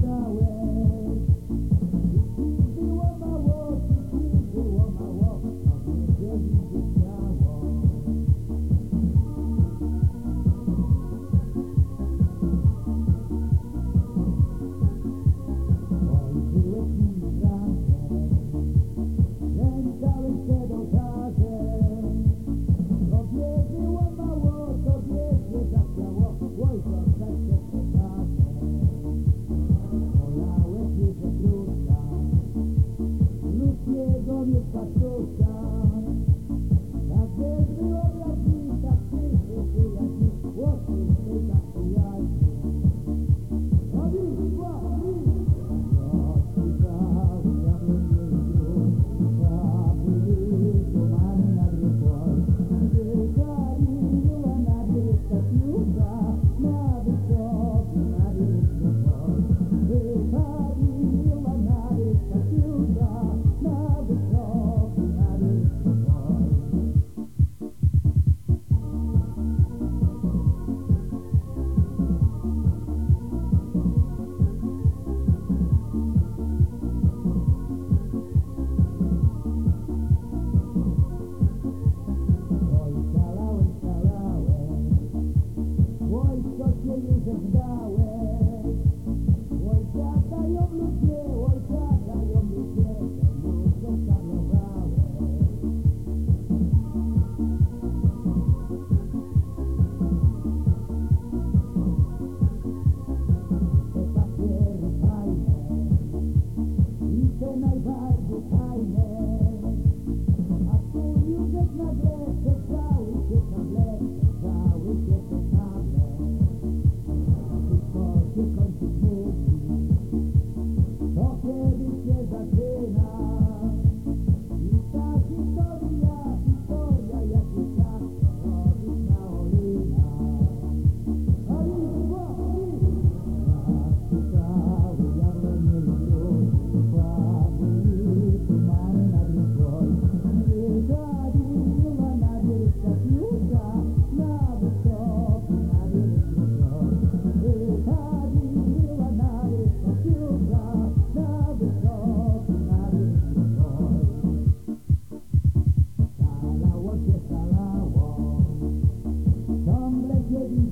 flower Jesus, thou